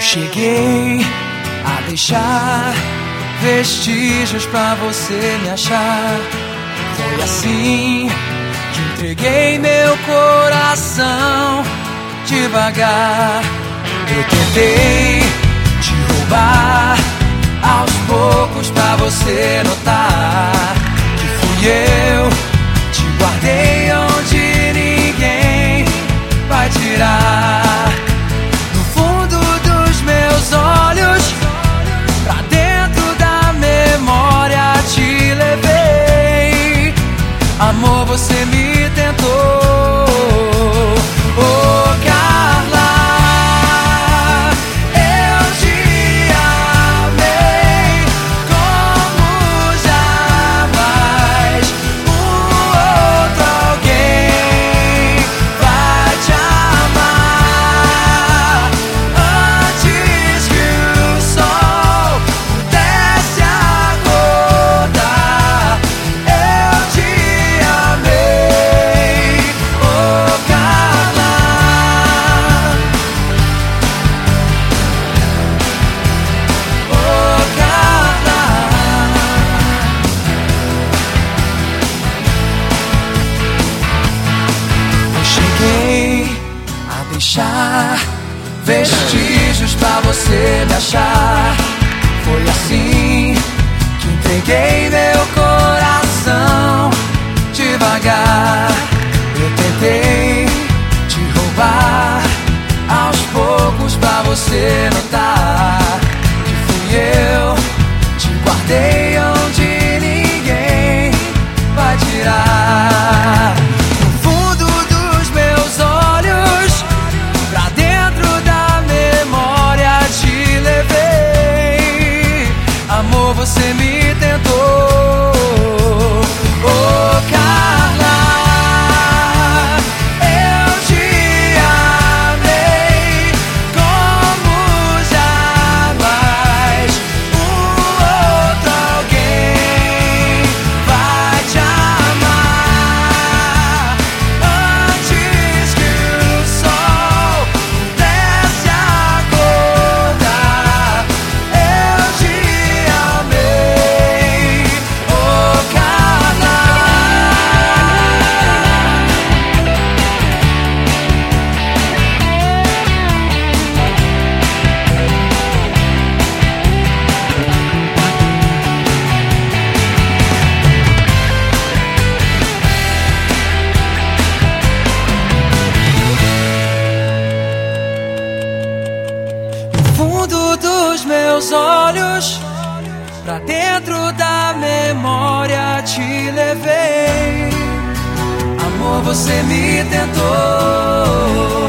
Cheguei a deixar vestígios pra você me achar. Foi assim que entreguei meu coração devagar. Eu tentei te roubar aos poucos pra você notar que fui eu. A deixar vestígios pra você me achar. Foi assim que entreguei meu coração devagar. Eu tentei te roubar aos poucos pra você notar que fui eu. Te guardei você fundo dos meus olhos, pra dentro da memória te levei. Amor, você me tentou.